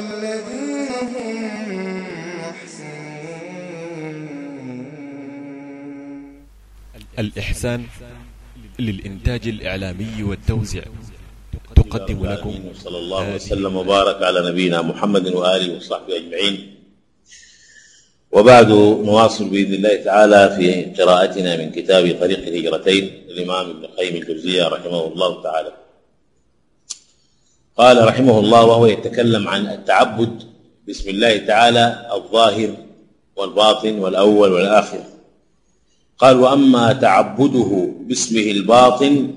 والذين هم محسنون الإحسان للإنتاج الإعلامي والتوزيع. تقدم لكم صلى الله وسلم وبارك على نبينا محمد وآله وصحبه أجمعين. وبعد نواصل بإذن الله تعالى في قراءتنا من كتاب طريق الهجرتين للإمام ابن القيم الجوزية رحمه الله تعالى. قال رحمه الله وهو يتكلم عن التعبد بسم الله تعالى الظاهر والباطن والأول والآخر. قال وأما تعبده باسمه الباطن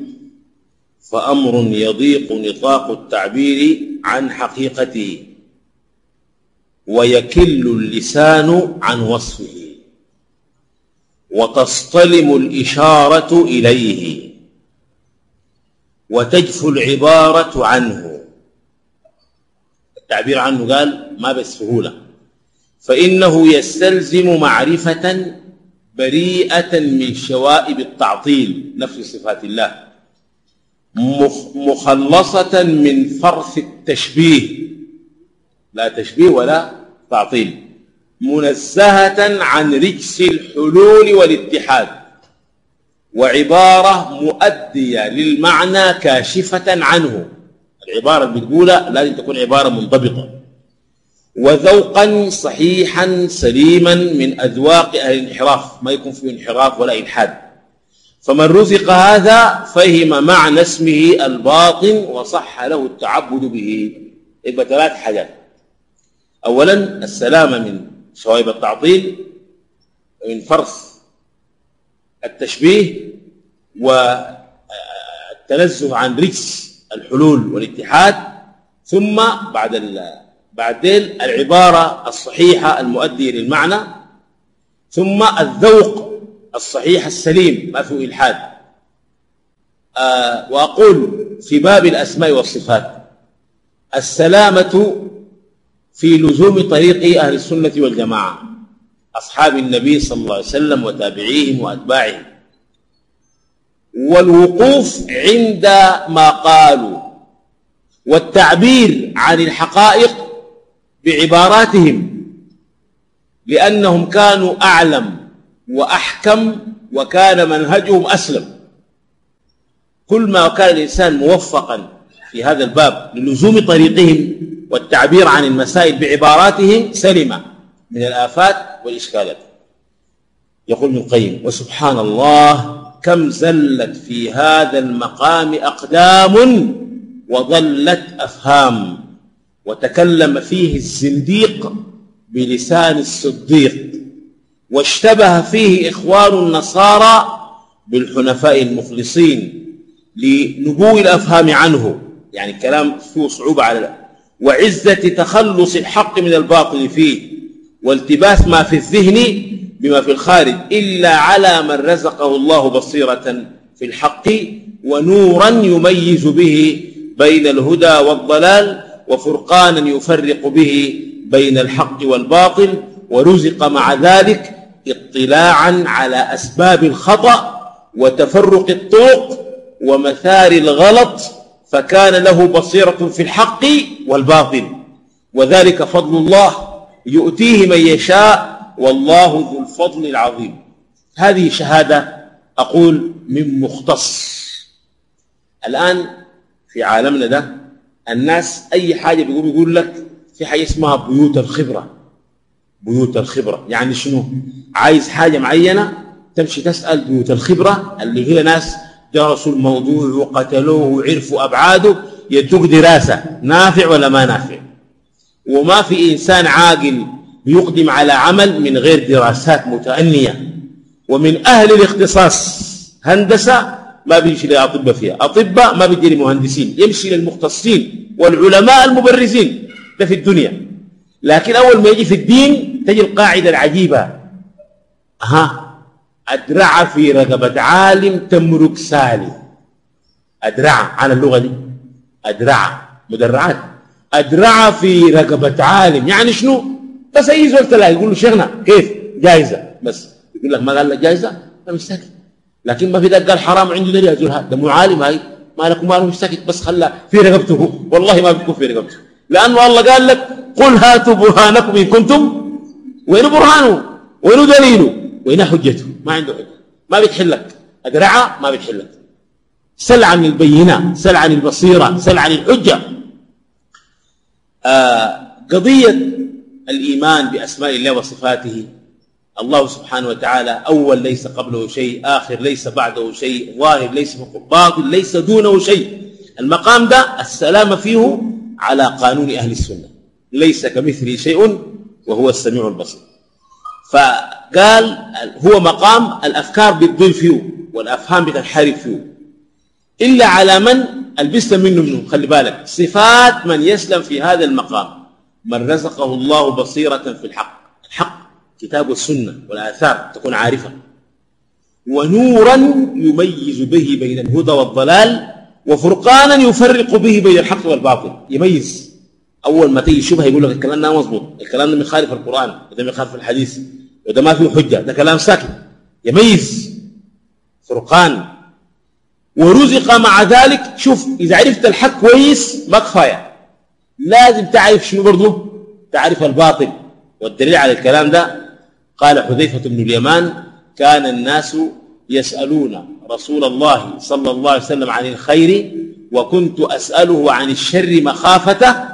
فأمر يضيق نطاق التعبير عن حقيقته ويكل اللسان عن وصفه وتصطلم الإشارة إليه وتجفو العبارة عنه. التعبير عنه قال ما بسهولة فإنه يستلزم معرفة بريئة من شوائب التعطيل نفي صفات الله. مخ- مخلصة من فرث التشبيه. لا تشبيه ولا تعطيل. منزهة عن رجس الحلول والاتحاد. وعبارة مؤدية للمعنى كاشفة عنه. اللي بتقولها لازم تكون عبارة منضبطة وذوقا صحيحا سليما من أذواق أهل الانحراف. ما يكون فيه انحراف ولا إلحاد. فمن رزق هذا فهم معنى اسمه الباطن وصح له التعبد به. يبقى ثلاث حاجات. أولا السلامة من شوائب التعطيل من فرث التشبيه والتنزه عن رجس. الحلول والاتحاد ثم بعد بعدين العبارة الصحيحة المؤدية للمعنى ثم الذوق الصحيح السليم ما فيه إلحاد. آه وأقول في باب الأسماء والصفات السلامة في لزوم طريق أهل السنة والجماعة أصحاب النبي صلى الله عليه وسلم وتابعيهم وأتباعهم. والوقوف عند ما قالوا والتعبير عن الحقائق بعباراتهم لأنهم كانوا أعلم وأحكم وكان منهجهم أسلم. كل ما كان الإنسان موفقا في هذا الباب للزوم طريقهم والتعبير عن المسائل بعباراتهم سلم من الآفات والإشكالات. يقول ابن القيم وسبحان الله كم زلت في هذا المقام أقدام وضلت أفهام وتكلم فيه الزنديق بلسان الصديق واشتبه فيه إخوان النصارى بالحنفاء المخلصين لنبوء الأفهام عنه يعني الكلام فيه صعوبة على وعزة تخلص الحق من الباطل فيه والتباس ما في الذهن بما في الخارج إلا على من رزقه الله بصيرة في الحق ونورا يميز به بين الهدى والضلال وفرقانا يفرق به بين الحق والباطل ورزق مع ذلك اطلاعا على أسباب الخطأ وتفرق الطرق ومثار الغلط فكان له بصيرة في الحق والباطل. وذلك فضل الله يؤتيه من يشاء والله ذو الفضل العظيم. هذه شهادة أقول من مختص. الآن في عالمنا ده الناس أي حاجة بيقول يقول لك في حاجة اسمها بيوت الخبرة. بيوت الخبرة. يعني شنو؟ عايز حاجة معينة تمشي تسأل بيوت الخبرة اللي هي ناس درسوا الموضوع وقتلوه وعرفوا أبعاده يدوك دراسة. نافع ولا ما نافع؟ وما في إنسان عاقل بيقدم على عمل من غير دراسات متأنية. ومن أهل الاختصاص هندسة ما بيمشي لأطباء فيها. أطباء ما بيجي لمهندسين يمشي للمختصين والعلماء المبرزين. ده في الدنيا. لكن أول ما يجي في الدين تجي القاعدة العجيبة. ها أدرع في رقبة عالم تمرك سالي أدرع. على اللغة دي. أدرع. مدرعات. أدرع في رقبة عالم. يعني شنو؟ بس أي زول تلاقي يقول له شيخنا كيف؟ جائزة بس يقول لك ما قال لك جائزة أنا مش لكن ما في ذاك قال حرام عنده دليل يقول هذا. مو عالم هاي. ما لك ماله مش ساكت بس خلى في رقبته. والله ما بتكون في رقبته. لأنه الله قال لك قل هاتوا برهانكم إن كنتم وين برهانه؟ وين دليله؟ وين حجته؟ ما عنده حجة. ما بتحلك أدرعة؟ ما بتحلك سل عن البينة سل عن البصيرة سل عن الحجة. آه قضية الإيمان بأسماء الله وصفاته. الله سبحانه وتعالى أول ليس قبله شيء آخر ليس بعده شيء ظاهر ليس باطل ليس دونه شيء. المقام ده السلام فيه على قانون أهل السنة. ليس كمثله شيء وهو السميع البصير. فقال هو مقام الأفكار بتضل فيه والأفهام بتنحرف فيه. إلا على من البسلم منه منه خلي بالك. صفات من يسلم في هذا المقام. من رزقه الله بصيرة في الحق. الحق كتاب السنة والآثار تكون عارفة. ونورا يميز به بين الهدى والضلال وفرقانا يفرق به بين الحق والباطل. يميز. أول ما تيجي شبهة يقول لك الكلام ده مظبوط. الكلام ده مخالف القرآن وده مخالف الحديث وده ما فيه حجة. ده كلام ساكن. يميز. فرقان. ورزق مع ذلك. شوف إذا عرفت الحق كويس ما كفاية. لازم تعرف شنو برضه تعرف الباطل. والدليل على الكلام ده قال حذيفة بن اليمان كان الناس يسألون رسول الله صلى الله عليه وسلم عن الخير وكنت أسأله عن الشر مخافة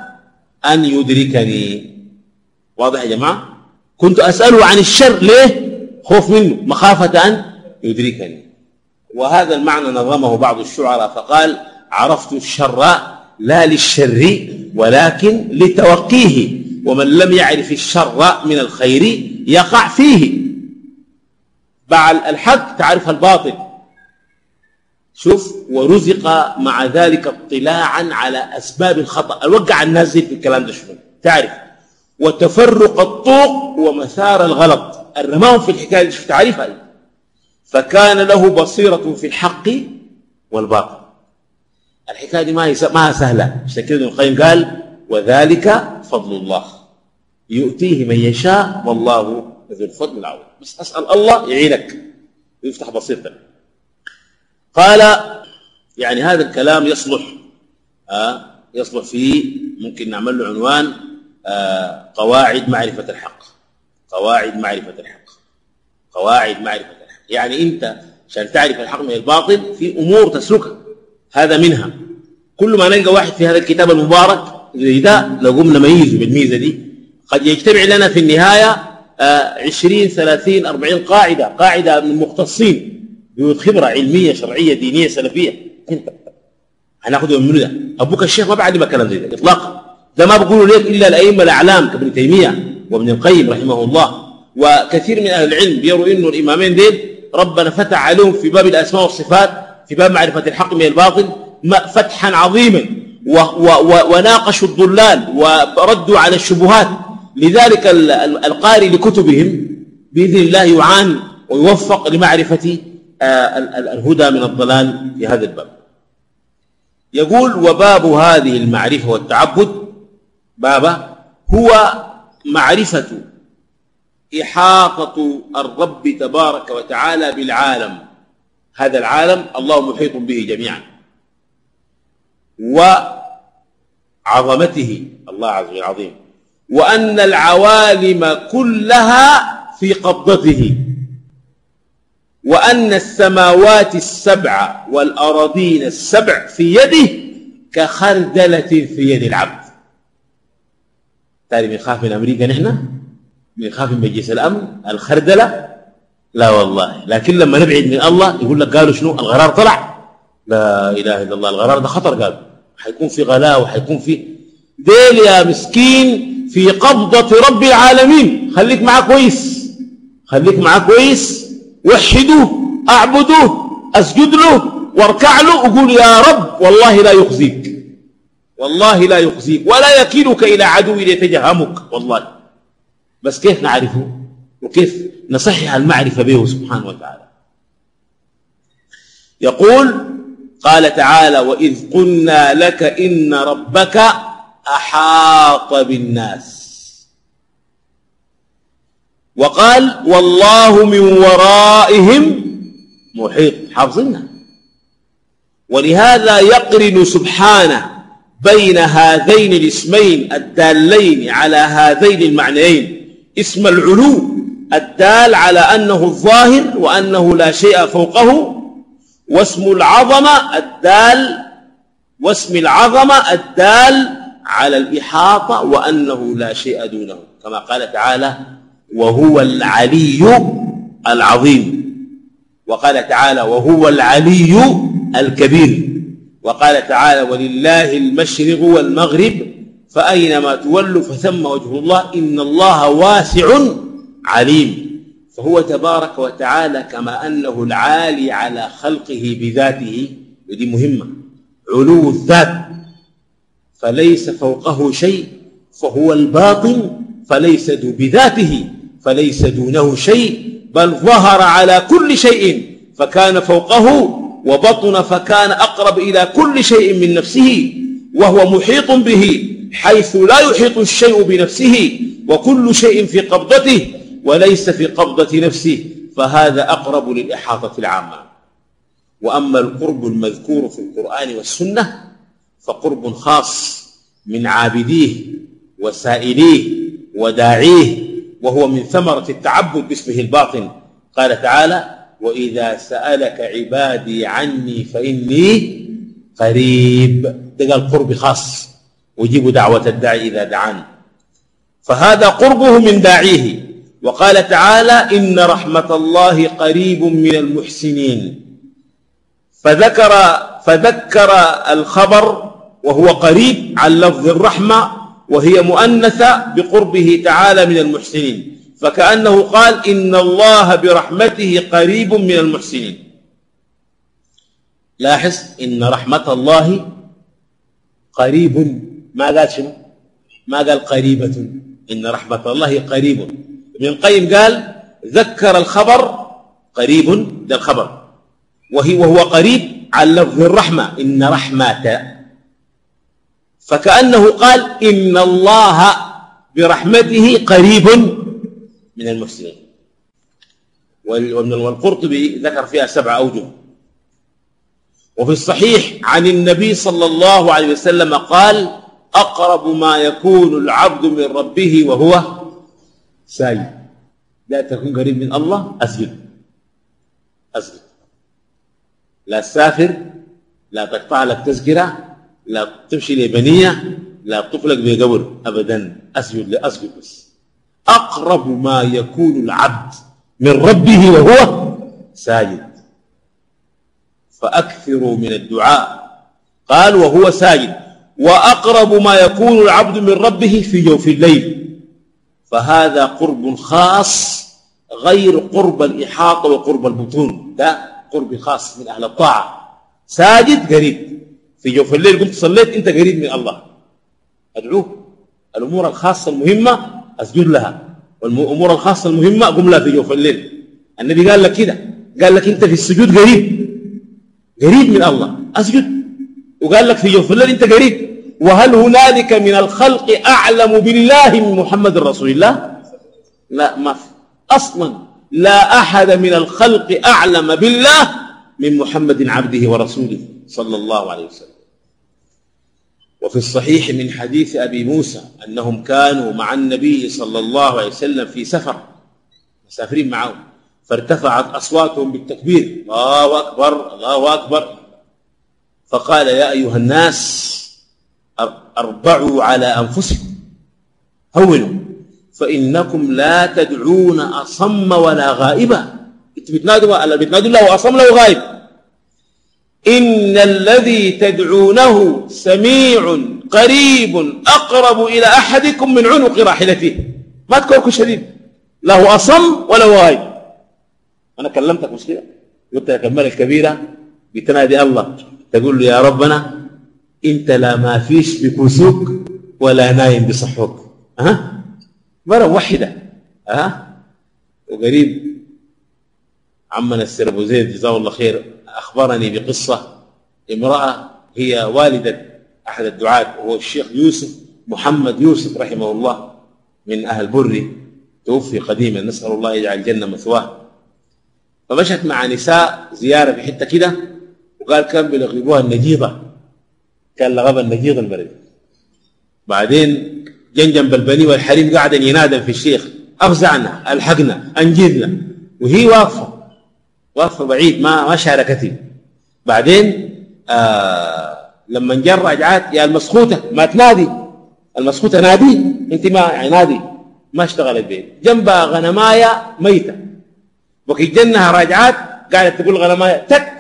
أن يدركني. واضح يا جماعة؟ كنت أسأله عن الشر ليه؟ خوف منه مخافة أن يدركني. وهذا المعنى نظمه بعض الشعراء فقال عرفت الشر لا للشر ولكن لتوقيه ومن لم يعرف الشر من الخير يقع فيه. بعد الحق تعرف الباطل. شوف ورزق مع ذلك اطلاعا على أسباب الخطأ. الوقع الناس في الكلام ده شنو؟ تعرف. وتفرق الطوق ومثار الغلط. الرماهم في الحكاية شوف تعرفها فكان له بصيرة في الحق والباطل. الحكاية دي ما ما سهلة. عشان ابن القيم قال وذلك فضل الله. يؤتيه من يشاء والله ذو الفضل العظيم. بس أسأل الله يعينك. ويفتح بصيرتك. قال يعني هذا الكلام يصلح آه يصلح فيه ممكن نعمل له عنوان آه قواعد معرفة الحق. قواعد معرفة الحق. قواعد معرفة الحق. يعني أنت عشان تعرف الحق من الباطل في أمور تسلكها هذا منها. كل ما نلقى واحد في هذا الكتاب المبارك زي ده قمنا نميزه بالميزة دي. قد يجتمع لنا في النهاية آه عشرين ثلاثين أربعين قاعدة قاعدة من مختصين بيوت خبرة علمية شرعية دينية سلفية. هناخده من ده. أبوك الشيخ ما بعلمك كلام زي ده اطلاقا. ده ما بقولوا ليك إلا الأئمة الأعلام كابن تيمية وابن القيم رحمه الله. وكثير من أهل العلم بيروا إنه الإمامين ديل ربنا فتح عليهم في باب الأسماء والصفات في باب معرفة الحق من الباطل فتحا عظيما. و و وناقشوا الضلال وردوا على الشبهات. لذلك القارئ لكتبهم بإذن الله يعان ويوفق لمعرفة آه، الهدى من الضلال في هذا الباب. يقول وباب هذه المعرفة والتعبد بابا هو معرفة إحاطة الرب تبارك وتعالى بالعالم. هذا العالم الله محيط به جميعا. وعظمته الله عز وجل عظيم وأن العوالم كلها في قبضته. وأن السماوات السبع والأراضين السبع في يده كخردلة في يد العبد. تالي بنخاف من أمريكا نحن؟ بنخاف من مجلس الأمن؟ الخردلة؟ لا والله. لكن لما نبعد من الله يقول لك قالوا شنو؟ الغرار طلع. لا إله إلا الله. الغرار ده خطر قال. حيكون في غلاء وحيكون في ديل يا مسكين في قبضة رب العالمين. خليك معاه كويس. خليك معاه كويس. وحدوه اعبدوه أسجد له واركع له وقول يا رب والله لا يخزيك. والله لا يخزيك. ولا يكيلك إلى عدو ليتجهمك. والله. بس كيف نعرفه؟ وكيف نصحح المعرفة به سبحانه وتعالى. يقول قال تعالى واذ قلنا لك ان ربك احاط بالناس. وقال والله من ورائهم محيط. حافظنا ولهذا يقرن سبحانه بين هذين الاسمين الدالين على هذين المعنيين اسم العلو الدال على أنه الظاهر وأنه لا شيء فوقه. واسم العظمة الدال واسم العظمة الدال على الإحاطة وأنه لا شيء دونه. كما قال تعالى وهو العلي العظيم وقال تعالى وهو العلي الكبير وقال تعالى ولله المشرق والمغرب فأينما تولوا فثم وجه الله إن الله واسع عليم. فهو تبارك وتعالى كما أنه العالي على خلقه بذاته ودي مهمة علو الذات. فليس فوقه شيء فهو الباطن فليس بذاته فليس دونه شيء بل ظهر على كل شيء فكان فوقه وبطن فكان أقرب إلى كل شيء من نفسه وهو محيط به حيث لا يحيط الشيء بنفسه وكل شيء في قبضته وليس في قبضة نفسه فهذا أقرب للإحاطة العامة. وأما القرب المذكور في القرآن والسنة فقرب خاص من عابديه وسائليه وداعيه وهو من ثمرة التعبد باسمه الباطن. قال تعالى وإذا سألك عبادي عني فإني قريب. ده قال قرب خاص. ويجيب دعوة الداعي إذا دعان. فهذا قربه من داعيه. وقال تعالى إن رحمة الله قريب من المحسنين. فذكر فذكر الخبر وهو قريب عن لفظ الرحمة وهي مؤنثة بقربه تعالى من المحسنين. فكأنه قال إن الله برحمته قريب من المحسنين. لاحظ إن رحمة الله قريب. ما قال شنو؟ ما قال قريبة. إن رحمة الله قريب. ابن القيم قال ذكر الخبر قريب ده الخبر وهي وهو قريب عن لفظ الرحمة إن رحمة. فكأنه قال إن الله برحمته قريب من المحسنين والقرطبي ذكر فيها سبع أوجه. وفي الصحيح عن النبي صلى الله عليه وسلم قال أقرب ما يكون العبد من ربه وهو ساجد لا تكون قريب من الله أسجد أسجد لا تسافر لا تقطع لك تذكرة لا تمشي لبنية لا تطفلك بقبر. أبدا. أسجد لأسجد بس. أقرب ما يكون العبد من ربه وهو ساجد. فأكثروا من الدعاء. قال وهو ساجد. وأقرب ما يكون العبد من ربه في جوف الليل. فهذا قرب خاص غير قرب الإحاطة وقرب البطون ده قرب خاص من أهل الطاعة. ساجد قريب. في جوف الليل قمت صليت أنت قريب من الله. أدعوه الأمور الخاصة المهمة أسجد لها. والأمور الخاصة المهمة أقوم لها في جوف الليل. النبي قال لك كده. قال لك أنت في السجود قريب. قريب من الله. أسجد. وقال لك في جوف الليل أنت قريب. وهل هنالك من الخلق أعلم بالله من محمد رسول الله؟ لا ما في. أصلا لا أحد من الخلق أعلم بالله من محمد عبده ورسوله صلى الله عليه وسلم. وفي الصحيح من حديث أبي موسى أنهم كانوا مع النبي صلى الله عليه وسلم في سفر. مسافرين معه. فارتفعت أصواتهم بالتكبير. الله أكبر الله أكبر. فقال يا أيها الناس أربعوا على أنفسكم. هونوا فإنكم لا تدعون أصم ولا غائبا. بتنادوا بتنادوا الله أصم له غائب. إن الذي تدعونه سميع قريب أقرب إلى أحدكم من عنق راحلته. ما تكونك شديد. له أصم ولا غائب. أنا كلمتك مش كده قلت لك الملك الكبيرة بتنادي الله. تقول له يا ربنا انت لا ما فيش بكسوك ولا نايم بصحوك. ها مرة واحدة. ها وقريب عمنا السير أبو زيد جزاه الله خير أخبرني بقصة. امرأة هي والدة أحد الدعاة وهو الشيخ يوسف محمد يوسف رحمه الله من أهل بري. توفي قديما نسأل الله يجعل الجنة مثواه. فمشت مع نساء زيارة في حتة كده وقال كان بيلغبوها النجيضه كان لغب النجيض البلد بعدين جنجنب البني والحريم قاعد ينادم في الشيخ أفزعنا ألحقنا انجدنا وهي واقفة واقفة بعيد ما ما شاركتي بعدين آه لما جر رجعت يا المسخوتة ما تنادي. المسخوتة نادي أنت ما يعني نادي ما اشتغلت بيه جنبها غنمايه ميتة. وكي جنها راجعات قالت تقول غنمايه تك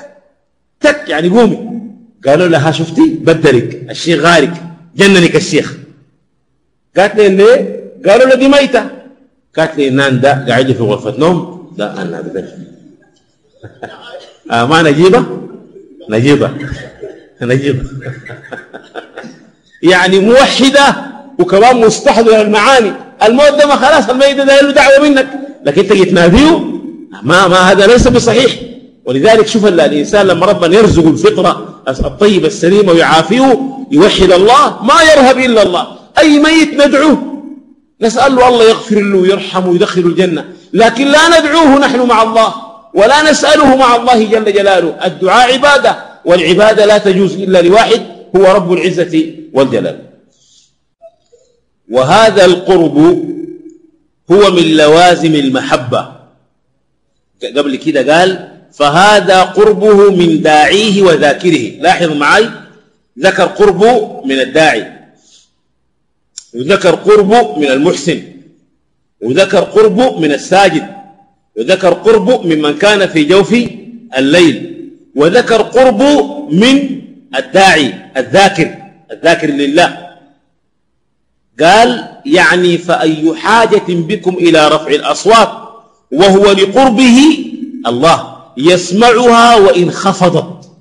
تك يعني قومي. قالوا لها شفتي؟ بدلك. الشيخ غارق جننك الشيخ. قالت لي ليه قالوا له دي ميتة. قالت لي نان ده قاعد في غرفة نوم. ده أنا ده آه ما نجيبه؟ نجيبه. نجيبه. يعني موحدة وكمان مستحضره المعاني. الموت ده ما خلاص الميت ده له دعوة منك. لكن أنت تناديه ما ما هذا ليس بصحيح. ولذلك شوف الإنسان لما ربنا يرزق الفطرة الطيبه السليمه ويعافيه يوحد الله ما يرهب إلا الله. أي ميت ندعوه؟ نسأل له الله يغفر له ويرحمه ويدخله الجنة. لكن لا ندعوه نحن مع الله ولا نسأله مع الله جل جلاله. الدعاء عبادة والعبادة لا تجوز إلا لواحد هو رب العزة والجلال. وهذا القرب هو من لوازم المحبة. قبل كده قال فهذا قربه من داعيه وذاكره. لاحظوا معي ذكر قربه من الداعي. وذكر قربه من المحسن. وذكر قربه من الساجد. وذكر قربه ممن كان في جوف الليل. وذكر قربه من الداعي الذاكر الذاكر لله. قال يعني فأي حاجة بكم إلى رفع الأصوات وهو لقربه الله. يسمعها وإن خفضت.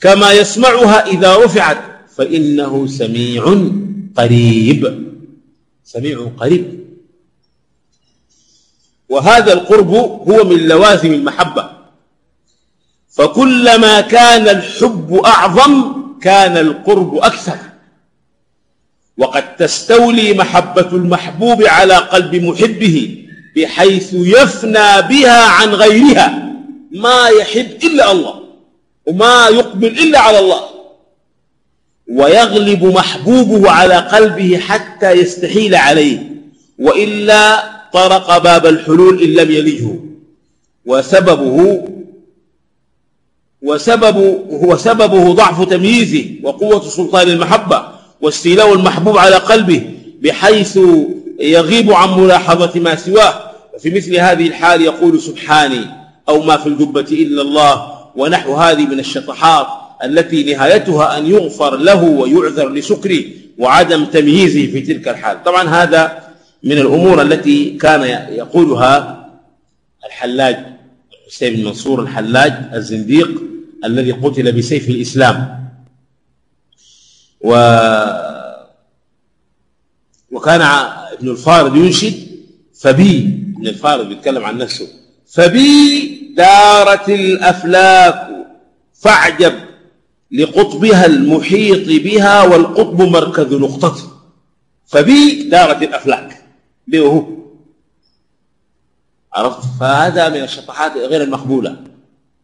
كما يسمعها إذا رفعت فإنه سميع قريب. سميع قريب. وهذا القرب هو من لوازم المحبة. فكلما كان الحب أعظم كان القرب أكثر. وقد تستولي محبة المحبوب على قلب محبه بحيث يفنى بها عن غيرها. ما يحب إلا الله وما يقبل إلا على الله. ويغلب محبوبه على قلبه حتى يستحيل عليه. وإلا طرق باب الحلول إن لم يلجه وسببه وسبب هو سببه ضعف تمييزه وقوة سلطان المحبة واستيلاء المحبوب على قلبه بحيث يغيب عن ملاحظة ما سواه. وفي مثل هذه الحال يقول سبحاني أو ما في الجبة إلا الله ونحو هذه من الشطحات التي نهايتها أن يغفر له ويعذر لسكره وعدم تمييزه في تلك الحال. طبعا هذا من الأمور التي كان يقولها الحلاج حسين بن منصور الحلاج الزنديق الذي قتل بسيف الإسلام. و وكان ابن الفارض ينشد فبي ابن الفارض بيتكلم عن نفسه فبي دارت الأفلاك. فاعجب لقطبها المحيط بها والقطب مركز نقطته فبي دارت الأفلاك. به هو عرفت؟ فهذا من الشطحات غير المقبولة.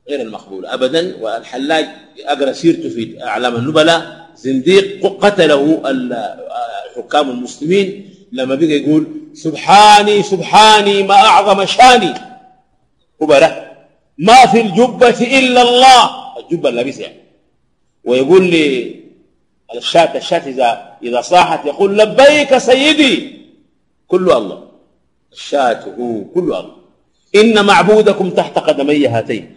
غير المقبولة. ابدا. والحلاج أقرأ سيرته في أعلام النبلاء. زنديق قتله حكام المسلمين. لما بقى يقول سبحاني سبحاني ما أعظم شاني. كبرة ما في الجبة إلا الله. الجبة اللبس يعني ويقول لي الشاة الشاة إذا إذا صاحت يقول لبيك سيدي. كل الله. الشاة هو كل الله. إن معبودكم تحت قدمي هاتين.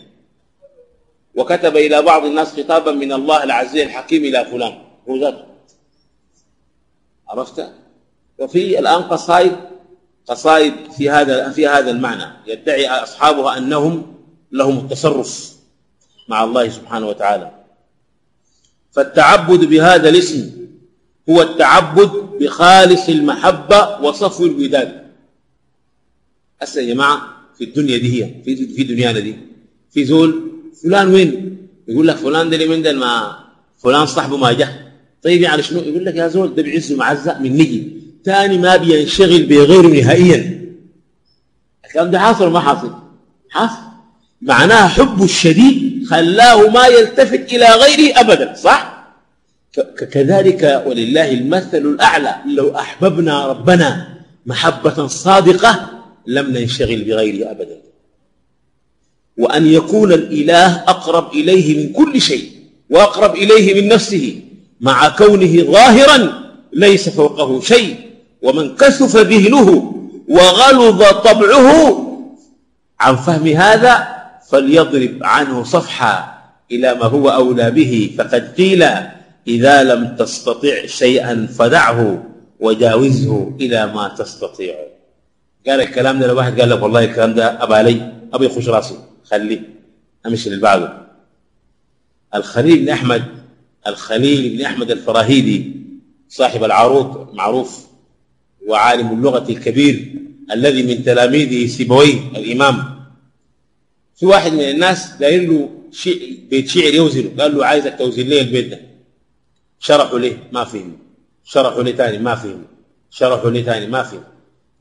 وكتب إلى بعض الناس خطابا من الله العزيز الحكيم إلى فلان. هو ذاته. عرفت؟ وفي الآن قصائد قصائد في هذا في هذا المعنى. يدعي أصحابها أنهم لهم التصرف مع الله سبحانه وتعالى. فالتعبد بهذا الاسم هو التعبد بخالص المحبة وصفو الوداد. هسه يا جماعة في الدنيا دي هي في في دنيانا دي. في زول فلان وين؟ يقول لك فلان ده من ده ما فلان صاحبه ما جه. طيب يعني شنو؟ يقول لك يا زول ده بعز معزة من نجي. ثاني ما بينشغل بغيره نهائيا. الكلام ده حاصل ما حاصل؟ حاصل. معناها حبه الشديد خلاه ما يلتفت إلى غيره أبدا صح؟ كذلك ولله المثل الأعلى لو أحببنا ربنا محبة صادقة لم ننشغل بغيره أبدا. وأن يكون الإله أقرب إليه من كل شيء وأقرب إليه من نفسه مع كونه ظاهرا ليس فوقه شيء ومن كثف ذهنه وغلظ طبعه عن فهم هذا فليضرب عنه صفحا إلى ما هو أولى به. فقد قيل إذا لم تستطع شيئا فدعه وجاوزه إلى ما تستطيع. قال الكلام ده لو واحد قال لك والله الكلام ده أبا علي أبي يخش راسي خليه. أمشي اللي بعده الخليل بن أحمد الخليل بن أحمد الفراهيدي صاحب العروض معروف وعالم اللغة الكبير الذي من تلاميذه سيبويه الإمام. في واحد من الناس داير له شيء بيت شعر يوزنه. قال له عايزك توزن لي البيت ده. شرحوا ليه؟ ما فهم شرحوا لي تاني؟ ما فهم شرحوا لي تاني؟ ما فهم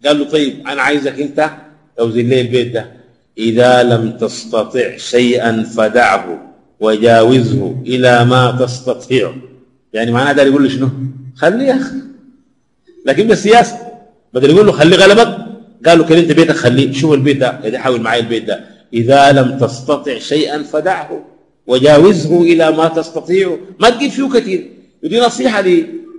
قال له طيب أنا عايزك أنت توزن لي البيت ده. إذا لم تستطع شيئا فدعه وجاوزه إلى ما تستطيع. يعني معناه ده يقول له شنو؟ خليه يا أخي. لكن بالسياسة بدل يقول له خليه غلبك قال له كده انت بيتك خليه. شوف البيت ده كده حاول معي البيت ده. إذا لم تستطع شيئا فدعه وجاوزه إلى ما تستطيع ما تجيب فيه كثير. ودي نصيحة.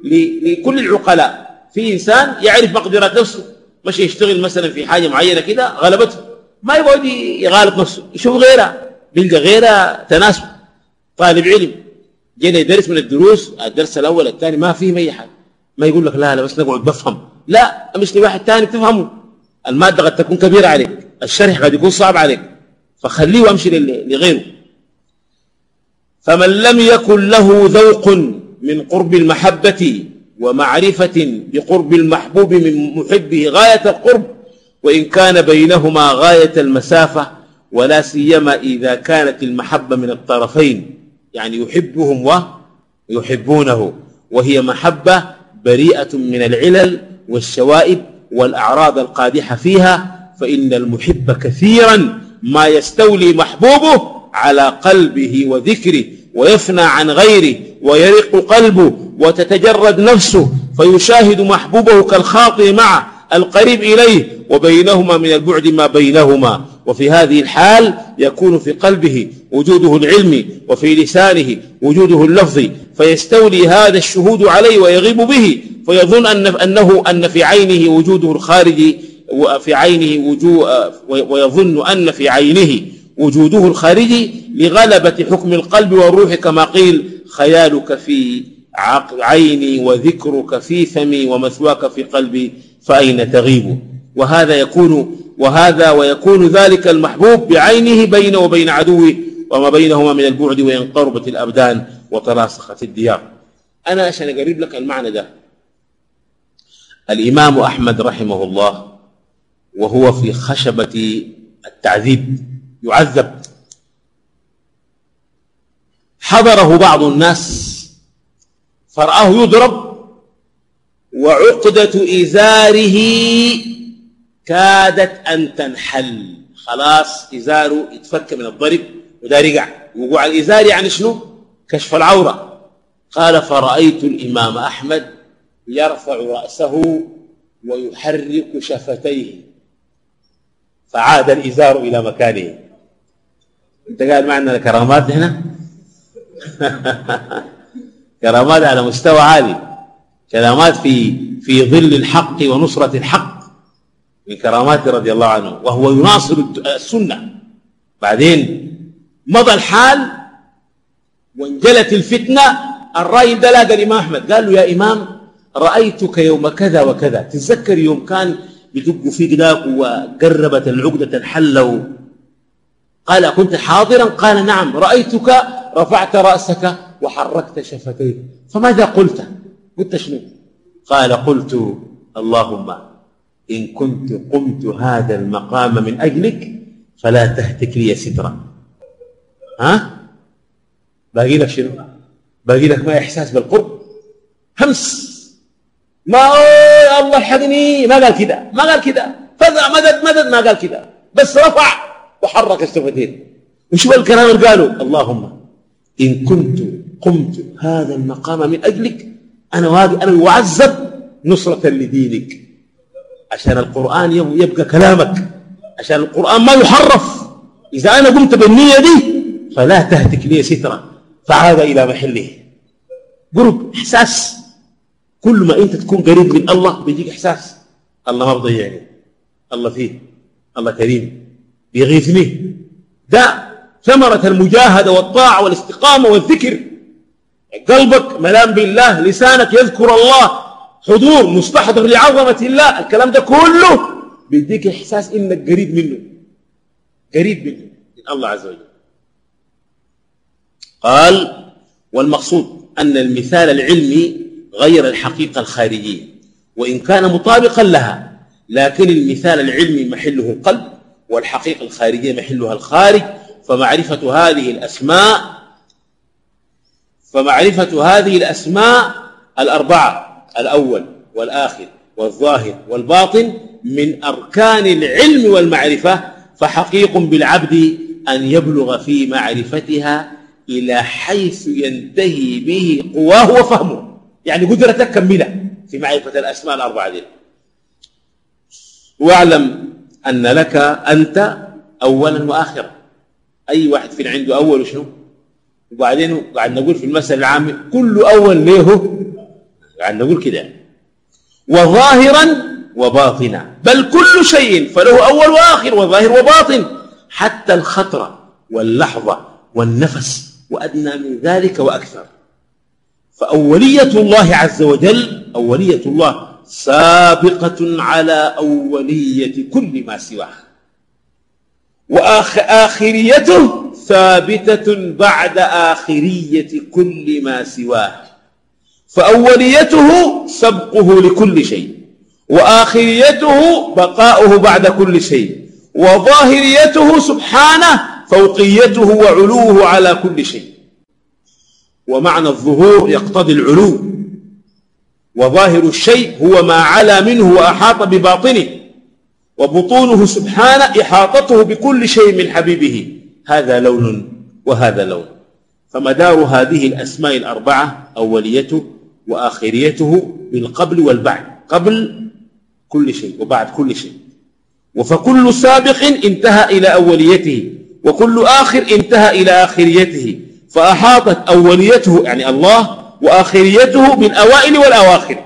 لكل العقلاء. في إنسان يعرف مقدرات نفسه. مش يشتغل مثلا في حاجة معينة كده غلبته. ما يقعد يغالب نفسه. يشوف غيرها بيلقى غيرها تناسب. طالب علم. جينا يدرس من الدروس. الدرس الأول الثاني ما فيه أي حاجة. ما يقول لك لا لا بس نقعد بفهم. لا مش لواحد ثاني تفهمه. المادة قد تكون كبيرة عليك. الشرح قد يكون صعب عليك. فخليه وامشي لغيره. فمن لم يكن له ذوق من قرب المحبة ومعرفة بقرب المحبوب من محبه غاية القرب وإن كان بينهما غاية المسافة ولا سيما إذا كانت المحبة من الطرفين يعني يحبهم ويحبونه وهي محبة بريئة من العلل والشوائب والأعراض القادحة فيها فإن المحب كثيرا ما يستولي محبوبه على قلبه وذكره ويفنى عن غيره ويرق قلبه وتتجرد نفسه فيشاهد محبوبه كالخاطئ معه القريب إليه وبينهما من البعد ما بينهما. وفي هذه الحال يكون في قلبه وجوده العلمي وفي لسانه وجوده اللفظي فيستولي هذا الشهود عليه ويغيب به فيظن أن أنه أن في عينه وجوده الخارجي وفي عينه وجوه ويظن أن في عينه وجوده الخارجي لغلبة حكم القلب والروح كما قيل خيالك في عيني وذكرك في فمي ومثواك في قلبي فأين تغيب؟ وهذا يكون وهذا ويكون ذلك المحبوب بعينه بين وبين عدوه وما بينهما من البعد وإن قربت الأبدان وتلاصقت الديار. أنا عشان أقرب لك المعنى ده. الإمام أحمد رحمه الله وهو في خشبة التعذيب يعذب. حضره بعض الناس فرآه يضرب وعقدة إزاره كادت أن تنحل. خلاص إزاره يتفك من الضرب وده رجع. وقوع الإزار يعني شنو؟ كشف العورة. قال فرأيت الإمام أحمد يرفع رأسه ويحرك شفتيه. فعاد الإزار إلى مكانه. أنت قاعد معنا كرامات هنا؟ كرامات على مستوى عالي. كرامات في في ظل الحق ونصرة الحق. من كراماته رضي الله عنه. وهو يناصر السنة. بعدين مضى الحال وانجلت الفتنة. الرأي ده لاقى الإمام أحمد قال له يا إمام رأيتك يوم كذا وكذا. تتذكر يوم كان بدقوا فيك ذاك وقربت العقدة الحل قال كنت حاضرا؟ قال نعم. رأيتك؟ رفعت رأسك وحركت شفتيك. فماذا قلت؟ قلت شنو؟ قال قلت اللهم إن كنت قمت هذا المقام من أجلك فلا تهتك لي سترا. ها؟ باقي لك شنو؟ باقي لك ما إحساس بالقرب. همس. ما الله الحقني ما قال كده ما قال كده. فزع مدد مدد ما قال كده. بس رفع وحرك الشفتين وشو الكلام اللي قالوا. اللهم إن كنت قمت هذا المقام من أجلك أنا واقف أنا معذب نصرة لدينك. عشان القرآن يبقى كلامك. عشان القرآن ما يحرف. إذا أنا قمت بالنية دي فلا تهتك لي سترة. فعاد إلى محله. قرب إحساس. كل ما أنت تكون قريب من الله بيجيك إحساس. الله ما بضيعني الله فيه. الله كريم. بيغيثني ده ثمرة المجاهدة والطاعة والاستقامة والذكر. قلبك ملام بالله لسانك يذكر الله. حضور مستحضر لعظمة الله. الكلام ده كله بيديك إحساس إنك قريب منه. قريب منه. من الله عز وجل. قال والمقصود أن المثال العلمي غير الحقيقة الخارجية وإن كان مطابقا لها لكن المثال العلمي محله القلب والحقيقة الخارجية محلها الخارج فمعرفة هذه الأسماء فمعرفة هذه الأسماء الأربعة الأول والآخر والظاهر والباطن من أركان العلم والمعرفة فحقيق بالعبد أن يبلغ في معرفتها إلى حيث ينتهي به قواه وفهمه. يعني قدرتك كملة في معرفة الأسماء الأربعة دي؟ واعلم أن لك أنت أولا وآخرا. أي واحد فينا عنده أول وشنو وبعدين قاعد نقول في المثل العام كل أول له قاعد نقول كده. وظاهرا وباطنا. بل كل شيء فله أول وآخر وظاهر وباطن. حتى الخطرة واللحظة والنفس وأدنى من ذلك وأكثر. فأولية الله عز وجل أولية الله سابقة على أولية كل ما سواه. وآخريته ثابتة بعد آخرية كل ما سواه. فأوليته سبقه لكل شيء وآخريته بقاؤه بعد كل شيء وظاهريته سبحانه فوقيته وعلوه على كل شيء. ومعنى الظهور يقتضي العلو. وظاهر الشيء هو ما علا منه وأحاط بباطنه. وبطونه سبحانه إحاطته بكل شيء من حبيبه. هذا لون وهذا لون. فمدار هذه الأسماء الأربعة أوليته وآخريته بالقبل والبعد. قبل كل شيء وبعد كل شيء. وفكل سابق انتهى إلى أوليته. وكل آخر انتهى إلى آخريته. فأحاطت أوليته يعني الله وآخريته بالأوائل والأواخر.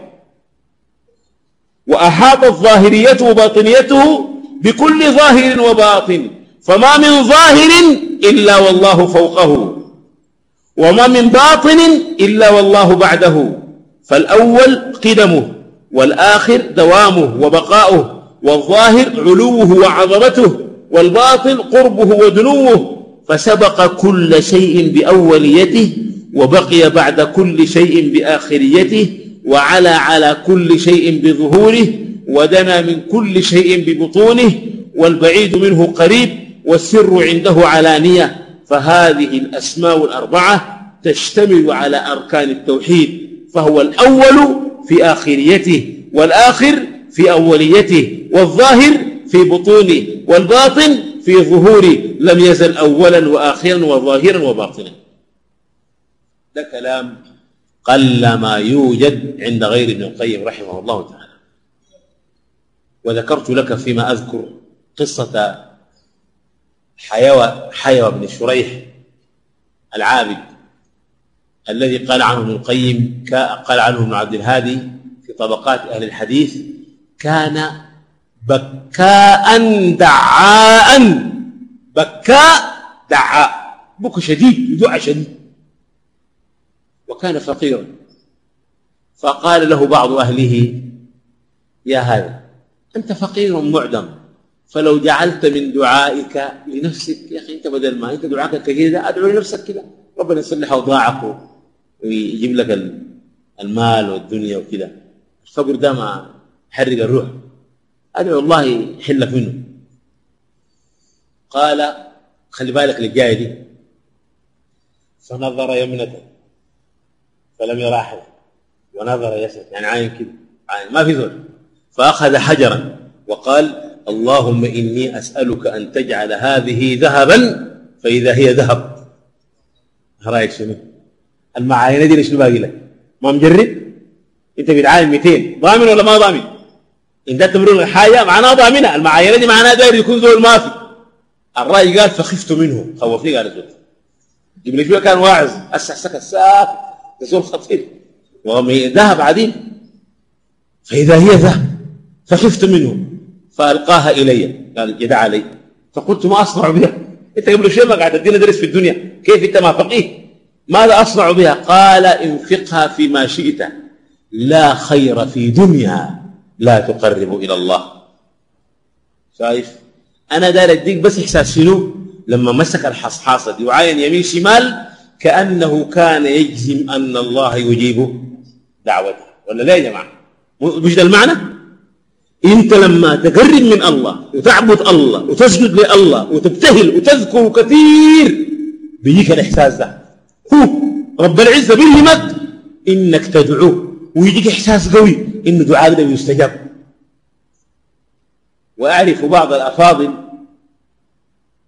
وأحاطت ظاهريته وباطنيته بكل ظاهر وباطن. فما من ظاهر إلا والله فوقه وما من باطن إلا والله بعده. فالأول قدمه والآخر دوامه وبقاؤه والظاهر علوه وعظمته والباطن قربه ودنوه. فسبق كل شيء بأوليته وبقي بعد كل شيء بآخريته وعلى على كل شيء بظهوره ودنا من كل شيء ببطونه والبعيد منه قريب والسر عنده علانية فهذه الأسماء الأربعة تشتمل على أركان التوحيد فهو الأول في آخريته والآخر في أوليته والظاهر في بطونه والباطن في ظهوره لم يزل أولا وآخرا وظاهرا وباطنا. ده كلام قل ما يوجد عند غير ابن القيم رحمه الله تعالى. وذكرت لك فيما أذكر قصة حيوى حيوى بن شريح العابد الذي قال عنه ابن القيم قال عنه ابن عبد الهادي في طبقات أهل الحديث كان بكاء دعاء بكاء دعاء. بكى شديد دعاء شديد. وكان فقيرا. فقال له بعض أهله يا هذا أنت فقير معدم فلو جعلت من دعائك لنفسك يا أخي أنت بدل ما أنت دعائك كثير أدعو لنفسك كذا. ربنا يصلح أوضاعك ويجيب لك المال والدنيا وكذا. الفقر ده ما حرق الروح. أدعو الله يحلك منه. قال خلي بالك للجاية دي. فنظر يمنة فلم يرى أحد ونظر يسر يعني عين كده عين ما في ذل فأخذ حجرا وقال اللهم إني أسألك أن تجعل هذه ذهبا فإذا هي ذهب. رأيك شنو؟ المعاينة دي شنو باقي لك؟ ما مجرب أنت بتعاين 200 ضامن ولا ما ضامن؟ إن ده تمرين حاجة معناها ضامنة. المعاينة دي معناها داير يكون زول ما في. الرأي قال فخفت منه خوفني قال الزول. ابن شوية كان واعظ اسع سكت ساكت زول خطير. ذهب عديم فإذا هي ذهب فخفت منه. فألقاها إلي. قال يدع علي. فقلت ما أصنع بها؟ أنت قبل شوية ما قاعد تدينا درس في الدنيا. كيف أنت ما فقيه؟ ماذا أصنع بها؟ قال انفقها فيما شئت. لا خير في دنيا لا تقرب إلى الله. شايف؟ أنا دار أديك بس إحساس شنو؟ لما مسك الحصحاصة دي وعاين يمين شمال كأنه كان يجزم أن الله يجيب دعوته. ولا لا يا جماعة؟ مش ده المعنى؟ أنت لما تقرب من الله وتعبد الله وتسجد لله وتبتهل وتذكر كثير بيجيك الإحساس ده. هو رب العزة بيلهمك إنك تدعوه ويجيك إحساس قوي إنه دعاء ده يستجاب. وأعرف بعض الأفاضل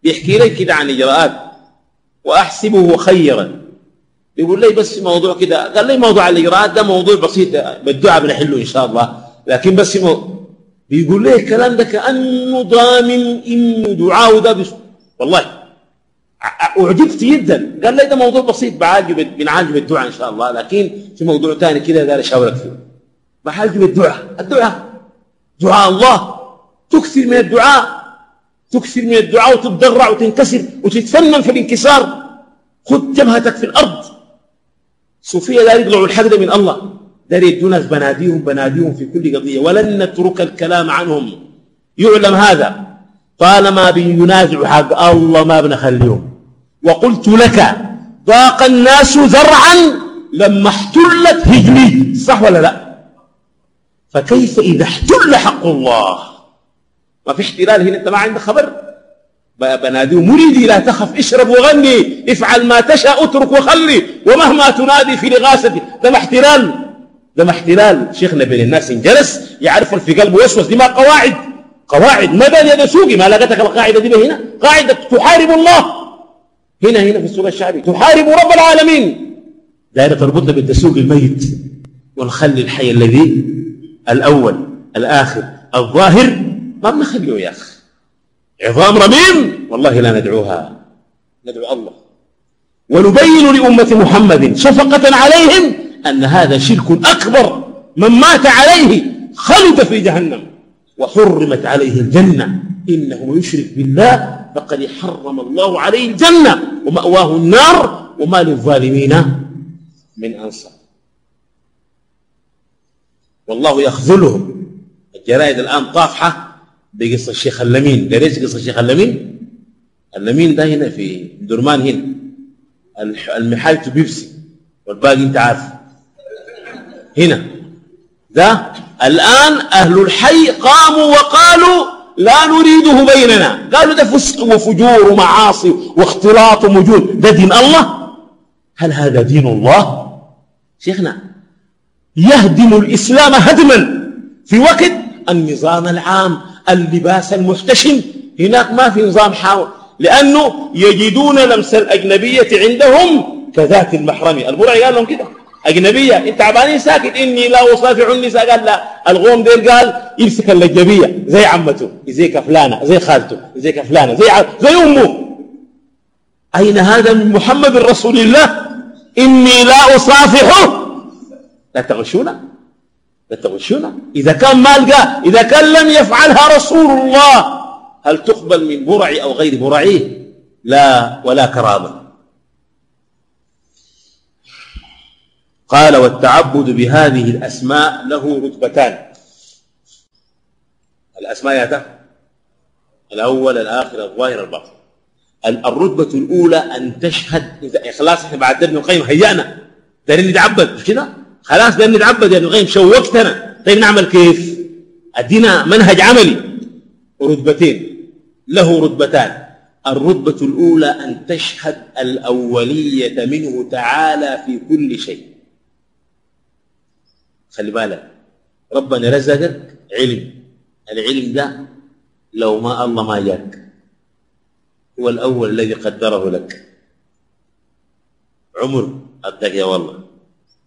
بيحكي لي كده عن إجراءات وأحسبه خيرا. يقول لي بس موضوع كده. قال لي موضوع الإجراءات ده موضوع بسيط بالدعاء بنحله إن شاء الله. لكن بس مو بيقول لي الكلام ده كأنه ضامن إنه دعاءه ده بس والله. أعجبت جدا. قال لي ده موضوع بسيط بعالجه بنعالجه بالدعاء إن شاء الله. لكن في موضوع ثاني كده دار أشاورك فيه. بعالجه بالدعاء الدعاء. دعاء الله. تكثر من الدعاء. تكثر من الدعاء وتتضرع وتنكسر وتتفنن في الانكسار. خذ جبهتك في الأرض. صوفية دار يطلعوا الحق من الله. دار يدونا بناديهم بناديهم في كل قضية. ولن نترك الكلام عنهم. يعلم هذا. طالما بينازعوا حق الله ما بنخليهم وقلت لك ضاق الناس ذرعا لما احتلت هجلي. صح ولا لا؟ فكيف إذا احتل حق الله؟ ما في احتلال هنا انت ما عندك خبر؟ بنادي مريدي لا تخف اشرب وغني افعل ما تشاء اترك وخلي ومهما تنادي في لغاستي ده احتلال ده احتلال. شيخنا بين الناس انجلس يعرف في قلبه يسوس دي ما قواعد. قواعد. مدى يد سوقي؟ ما لقيتك القاعدة دي هنا قاعدة تحارب الله. هنا هنا في السوق الشعبي. تحارب رب العالمين. دائرة تربطنا بالدسوق الميت ونخلي الحي الذي الأول الآخر الظاهر ما بنخليه يا أخي عظام رميم؟ والله لا ندعوها. ندعو الله. ونبين لأمة محمد شفقة عليهم أن هذا شرك أكبر من مات عليه خلد في جهنم. وحرمت عليه الجنة. إنه يشرك بالله فقد حرم الله عليه الجنة ومأواه النار وما للظالمين من أنصار. والله يخذلهم. الجرائد الآن طافحة. بقصة الشيخ اللمين. قريت قصة الشيخ اللمين؟ اللمين ده هنا في درمان هنا. المحايته بيبسي. والباقي انت عارف. هنا. ده الآن أهل الحي قاموا وقالوا لا نريده بيننا. قالوا ده فسق وفجور ومعاصي واختلاط ومجون. ده دين الله. هل هذا دين الله؟ شيخنا يهدم الإسلام هدما في وقت النظام العام. اللباس المحتشم. هناك ما في نظام حاول لأنه يجدون لمس الأجنبية عندهم كذات المحرم البرعي قال لهم كده أجنبية أنت عباني ساكت إني لا أصافع النساء. قال لا الغوم دير قال يمسك اللجبية زي عمته زي كفلانة زي خالته زي كفلانة زي. زي أمه. أين هذا من محمد رسول الله؟ إني لا أصافحه. لا تغشونا لا تغشونا إذا كان ما لقى إذا كان لم يفعلها رسول الله هل تقبل من برعي أو غير برعيه لا ولا كرامة. قال والتعبد بهذه الأسماء له رتبتان. الأسماء يا الأول الآخر الظاهر الباطن. الرتبة الأولى أن تشهد إذا خلاص إحنا بعد ابن القيم هيأنا. دارين نتعبد مش كده؟ خلاص دارين نتعبد يا القيم شوقتنا طيب نعمل كيف؟ أدينا منهج عملي. رتبتين. له رتبتان. الرتبة الأولى أن تشهد الأولية منه تعالى في كل شيء. خلي بالك. ربنا رزقك علم. العلم ده لو ما الله ما جاك. هو الأول الذي قدره لك. عمر اداك يا والله.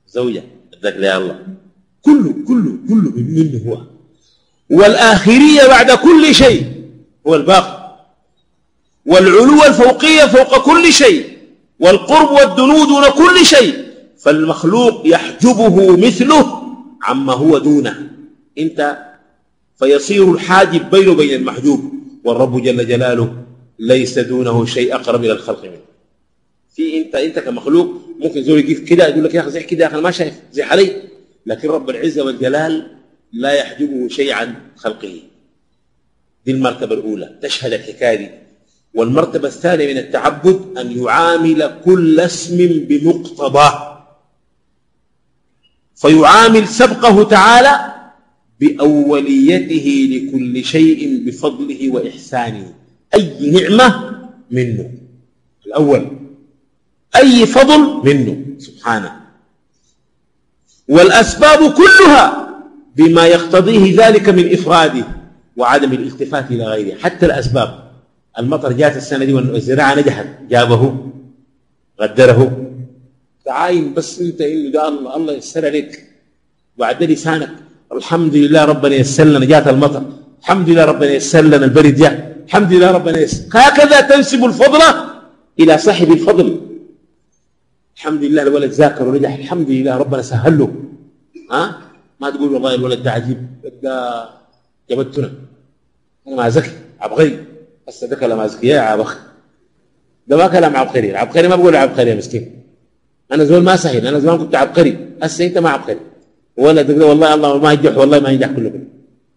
زوجة. اداك يا الله كله كله كله منه هو. والآخرية بعد كل شيء. هو الباقي والعلو الفوقية فوق كل شيء. والقرب والدنو دون كل شيء. فالمخلوق يحجبه مثله عما هو دونه. انت فيصير الحاجب بينه وبين المحجوب. والرب جل جلاله ليس دونه شيء أقرب إلى الخلق منه. في انت انت كمخلوق ممكن زول يجيك كده يقول لك يا أخي زي كده يا أخي ما شايف زي علي لكن رب العزة والجلال لا يحجبه شيء عن خلقه. دي المرتبة الأولى. تشهد الحكاية دي. والمرتبة الثانية من التعبد أن يعامل كل اسم بمقتضاه فيعامل سبقه تعالى بأوليته لكل شيء بفضله وإحسانه. أي نعمة منه. الأول. أي فضل منه. سبحانه. والأسباب كلها بما يقتضيه ذلك من إفراده وعدم الالتفات إلى غيره. حتى الأسباب. المطر جاءت السنة دي والزراعة نجحت. جابه. غدره. تعاين بس أنت إنه ده الله. الله يسر عليك. وعد لسانك. الحمد لله ربنا يسر لنا جات المطر. الحمد لله ربنا يسر لنا البرد جاء. الحمد لله ربنا يسر. هكذا تنسب الفضل إلى صاحب الفضل. الحمد لله الولد ذاكر ونجح الحمد لله ربنا سهل له. ها؟ ما تقول والله الولد ده عجيب ده جبتنا. أنا ما ذكي عبقري هسه ده كلام ذكي يا ده ما كلام عبقري العبقري ما بقول عبقري يا مسكين. أنا زول ما سهل أنا زمان كنت عبقري هسه أنت ما عبقري ولا تقول والله الله ما ينجح والله ما ينجح كله.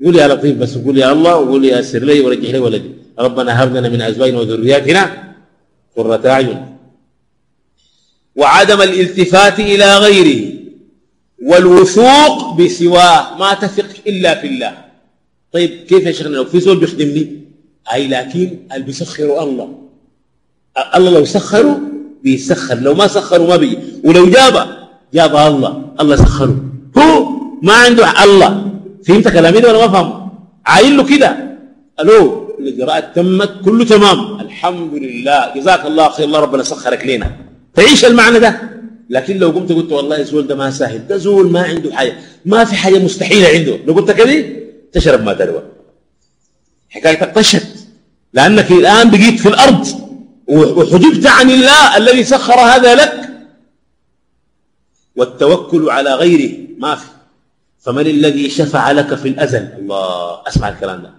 قول يا لطيف بس قول يا الله وقول يا سر لي ورجح لي ولدي. ربنا هب لنا من أزواجنا وذرياتنا قرة أعين. وعدم الالتفات إلى غيره والوثوق بسواه ما تثق إلا في الله طيب كيف يا شيخنا لو في زول بيخدمني؟ أي لكن اللي بيسخروا الله. الله لو سخروا بيسخر لو ما سخروا ما بيجي ولو جاب جاب الله. الله سخره. هو ما عنده الله. فهمت كلامي ولا ما فهم عايل له كده. ألو الإجراءات تمت كله تمام. الحمد لله. جزاك الله خير. الله ربنا سخرك لنا تعيش المعنى ده. لكن لو قمت قلت والله زول ده ما سهل ده زول ما عنده حاجة ما في حاجة مستحيلة عنده. لو قلت كده تشرب ما تروى حكايتك طشت. لأنك الآن بقيت في الأرض. وحجبت عن الله الذي سخر هذا لك. والتوكل على غيره ما في. فمن الذي شفع لك في الأزل الله أسمع الكلام ده.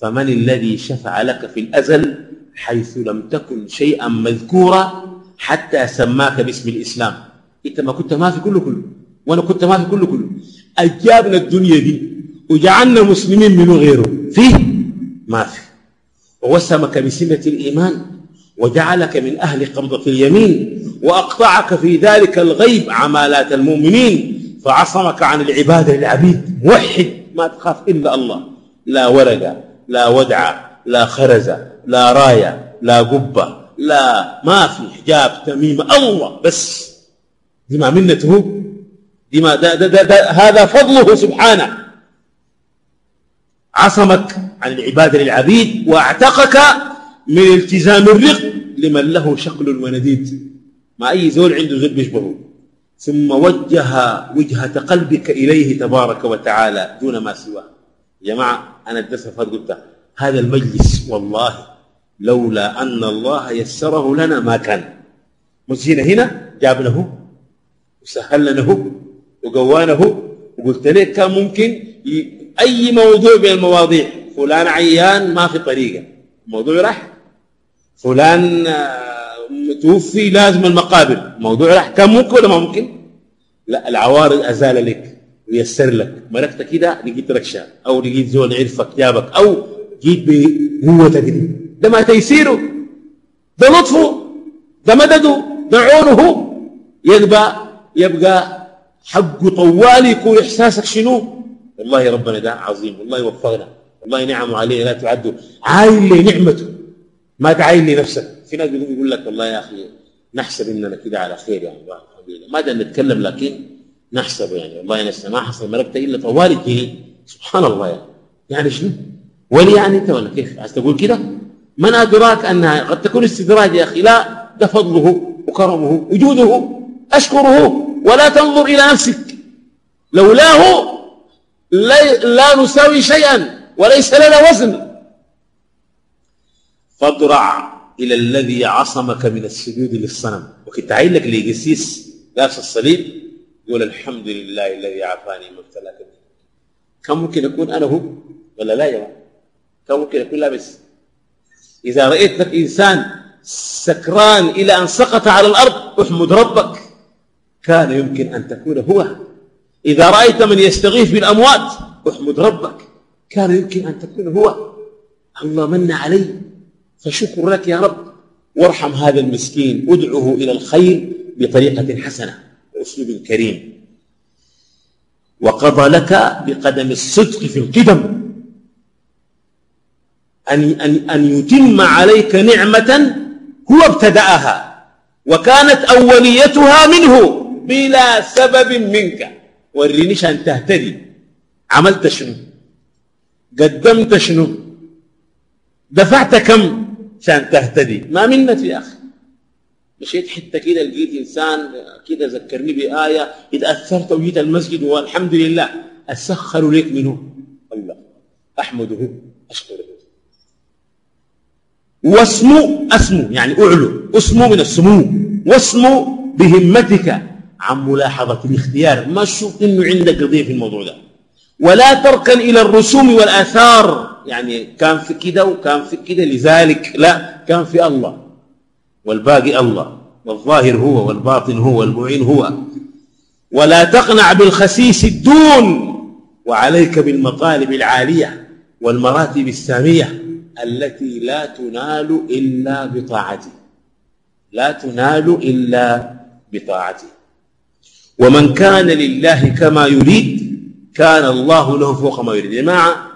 فمن الذي شفع لك في الأزل حيث لم تكن شيئا مذكورا حتى سماك باسم الإسلام. إنت ما كنت ما في كله كله. وأنا كنت ما في كله كله. أجابنا الدنيا دي وجعلنا مسلمين منه غيره. فيه؟ ما في. ووسمك بسمة الإيمان وجعلك من أهل قبضة اليمين وأقطعك في ذلك الغيب عمالات المؤمنين فعصمك عن العبادة للعبيد موحد ما تخاف إلا الله. لا ورقة لا ودعة لا خرزة لا راية لا قبة. لا ما في حجاب تميمة الله بس. دي ما منته دي ما ده ده ده ده هذا فضله سبحانه. عصمك عن العبادة للعبيد واعتقك من التزام الرق لمن له شقل ونديد. ما أي زول عنده زول بيشبهه ثم وجه وجهة قلبك إليه تبارك وتعالى دون ما سواه. يا جماعة أنا الدرس فات قلت هذا المجلس والله لولا أن الله يسره لنا ما كان. مسجينا هنا جاب له وسهل لنا وقوانه وقلت لك كان ممكن أي موضوع من المواضيع. فلان عيان ما في طريقة. الموضوع راح. فلان توفي لازم المقابر. موضوع راح. كان ممكن ولا ما ممكن؟ لا العوارض أزال لك ويسر لك. ملكت كده لقيت ركشة. أو لقيت زول عرفك جابك. أو جيت بقوتك دي ده ما تيسيره ده لطفه ده مدده ده عونه. يبقى يبقى حق طوال يكون إحساسك شنو؟ والله ربنا ده عظيم والله وفقنا والله نعمه علينا لا تعد عاين لي نعمته. ما تعاين لي نفسك. في ناس بيقول لك والله يا أخي نحسب إننا كده على خير يعني ما دا نتكلم لكن نحسب يعني. والله نفسي ما حصل ملكت إلا طوال الجنيه سبحان الله يعني. يعني شنو؟ ولي يعني أنت ولا كيف؟ عايز تقول كده؟ من أدراك أنها قد تكون استدراج يا أخي؟ لا ده فضله وكرمه وجوده. أشكره ولا تنظر إلى نفسك. لولاه لا نساوي شيئا وليس لنا وزن. فاضرع إلى الذي عصمك من السجود للصنم. وكنت عايل لك لقسيس لابس الصليب. يقول الحمد لله الذي عافاني ما ابتلاك كم ممكن أكون أنا هو؟ ولا لا يا جماعة كم ممكن أكون لابس؟ إذا رأيت لك إنسان سكران إلى أن سقط على الأرض احمد ربك. كان يمكن أن تكون هو. إذا رأيت من يستغيث بالأموات احمد ربك. كان يمكن أن تكون هو. الله من علي فشكر لك يا رب. وارحم هذا المسكين. ادعه إلى الخير بطريقة حسنة وأسلوب كريم. وقضى لك بقدم الصدق في القدم. أن, أن, أن يتم عليك نعمة هو ابتدأها وكانت أوليتها منه بلا سبب منك. ورينيش أن تهتدي. عملت شنو؟ قدمت شنو؟ دفعت كم؟ عشان تهتدي. ما منت يا أخي. مشيت حتة كده لقيت إنسان كده ذكرني بآية إذا أثرت وجيت المسجد والحمد لله أسخر لك منه. الله أحمده أشكره. واسمو أسمو يعني أعلو اسمو من السمو. واسمو بهمتك عن ملاحظة الاختيار. ما تشوف إنه عندك قضية في الموضوع ده. ولا تركن إلى الرسوم والآثار. يعني كان في كده وكان في كده لذلك لا كان في الله. والباقي الله. والظاهر هو والباطن هو والمعين هو. ولا تقنع بالخسيس الدون. وعليك بالمطالب العالية والمراتب السامية. التي لا تنال إلا بطاعته. لا تنال إلا بطاعته. ومن كان لله كما يريد كان الله له فوق ما يريد. يا جماعة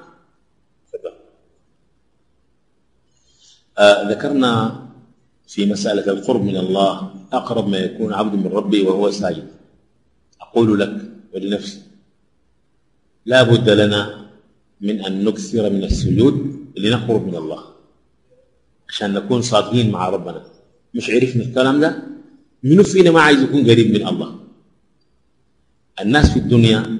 آه ذكرنا في مسألة القرب من الله أقرب ما يكون عبد من ربه وهو ساجد. أقول لك ولنفسي لا بد لنا من أن نكثر من السجود لنقرب من الله. عشان نكون صادقين مع ربنا. مش عرفنا الكلام ده؟ منو فينا ما عايز يكون قريب من الله؟ الناس في الدنيا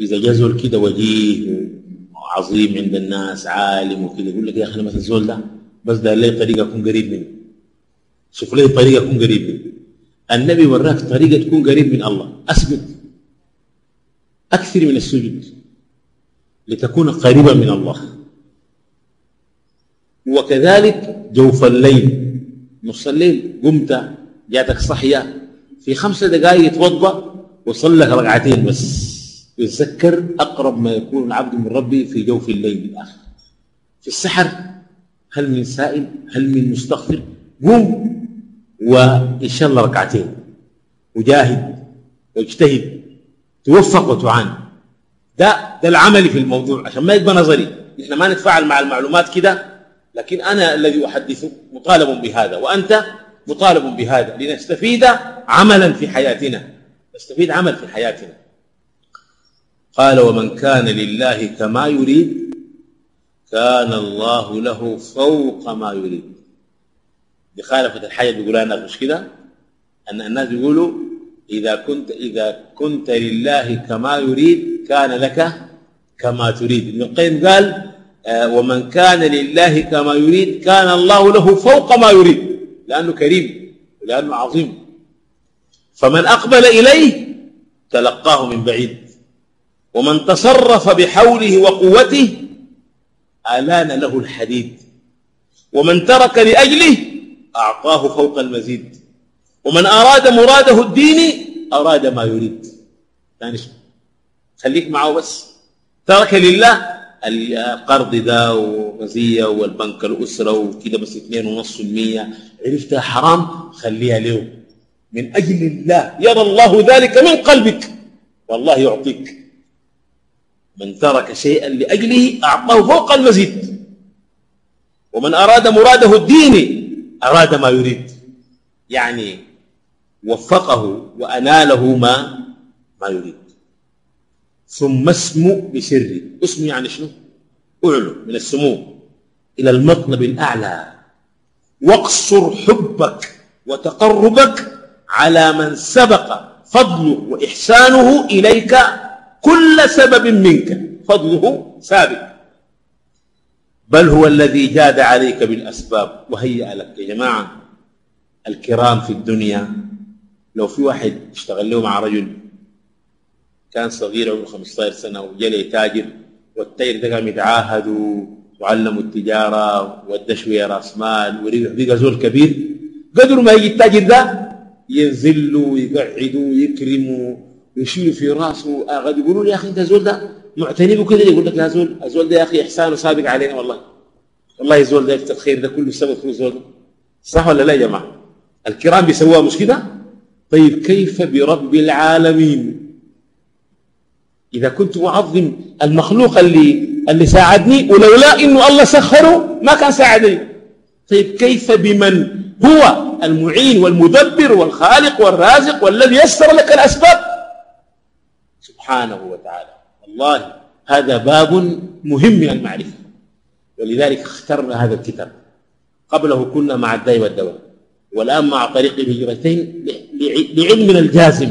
إذا جزول كده وجيه وعظيم عند الناس عالم وكده يقول لك يا أخي أنا مثلا زول ده بس ده لي طريقة أكون قريب منه؟ شوف لي طريقة أكون قريب منه. النبي وراك طريقة تكون قريب من الله. أثبت. أكثر من السجود. لتكون قريبا من الله. وكذلك جوف الليل. نص الليل قمت جاتك صحية. في خمسة دقائق يتوضأ وصلى ركعتين بس. يتذكر أقرب ما يكون العبد من ربه في جوف الليل الآخر. في السحر هل من سائل؟ هل من مستغفر؟ قم وإن شاء الله ركعتين. وجاهد واجتهد. توفق وتعان. ده ده العمل في الموضوع عشان ما يبقى نظري. إحنا ما نتفاعل مع المعلومات كده. لكن أنا الذي أحدث مطالب بهذا وأنت مطالب بهذا لنستفيد عملا في حياتنا. نستفيد عمل في حياتنا. قال ومن كان لله كما يريد كان الله له فوق ما يريد. دي خالفت الحياة بيقولها الناس مش كده؟ أن الناس بيقولوا إذا كنت إذا كنت لله كما يريد كان لك كما تريد. ابن القيم قال ومن كان لله كما يريد كان الله له فوق ما يريد لأنه كريم ولأنه عظيم. فمن أقبل إليه تلقاه من بعيد. ومن تصرف بحوله وقوته ألان له الحديد. ومن ترك لأجله أعطاه فوق المزيد. ومن أراد مراده الديني أراد ما يريد. يعني خليك معه بس. ترك لله القرض ده ومزية والبنك الأسرة وكده بس 2.5% عرفتها حرام؟ خليها له من أجل الله. يرى الله ذلك من قلبك. والله يعطيك. من ترك شيئا لأجله أعطاه فوق المزيد. ومن أراد مراده الديني أراد ما يريد. يعني وفقه وأناله ما ما يريد. ثم اسمو بسره اسمو يعني شنو؟ أعلو من السمو إلى المطلب الأعلى. واقصر حبك وتقربك على من سبق فضله وإحسانه إليك كل سبب منك. فضله سابق بل هو الذي جاد عليك بالأسباب. وهيأ لك يا جماعة الكرام في الدنيا. لو في واحد اشتغل له مع رجل كان صغير عمره 15 سنة وجلي تاجر. والتاجر ده قام يتعاهدوا وعلموا التجارة وادى شوية رأس مال وبقى زول كبير. قدر ما يجي التاجر ده ينزل له ويقعده ويكرمه ويشيل في راسه. قد يقولوا يا أخي أنت زول ده معتني به كده يقول لك يا زول الزول ده يا أخي إحسانه سابق علينا والله. والله الزول ده الخير ده كله سبب في الزول. ده صح ولا لا يا جماعة؟ الكرام بيسووها مش كده؟ طيب كيف برب العالمين؟ إذا كنت معظم المخلوق اللي اللي ساعدني ولولا إنه الله سخره ما كان ساعدني. طيب كيف بمن هو المعين والمدبر والخالق والرازق والذي يسر لك الأسباب؟ سبحانه وتعالى. والله هذا باب مهم من المعرفة. ولذلك اخترنا هذا الكتاب. قبله كنا مع الداء والدواء. والآن مع طريق الهجرتين لعلمنا الجازم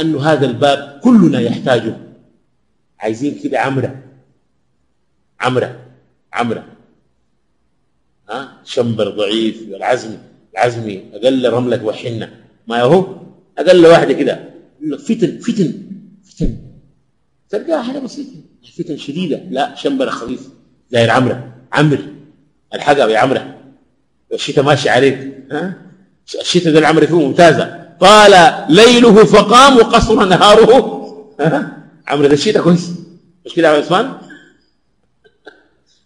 أن هذا الباب كلنا يحتاجه. عايزين كده عمرة. عمرة. عمرة. ها؟ شمبر ضعيف. والعزم العزمي أقل رملة وحنة. ما هو؟ أقل واحدة كده. فتن فتن فتن. تلقاها حاجة بسيطة. فتن شديدة. لا شمبر خفيف. داير عمرة عمر الحقها يا عمرة. والشتاء ماشي عليك. ها؟ الشتاء ده العمر فيه ممتازة. طال ليله فقام وقصر نهاره. ها؟ عمرة ده الشتاء كويس مش كده يا عثمان؟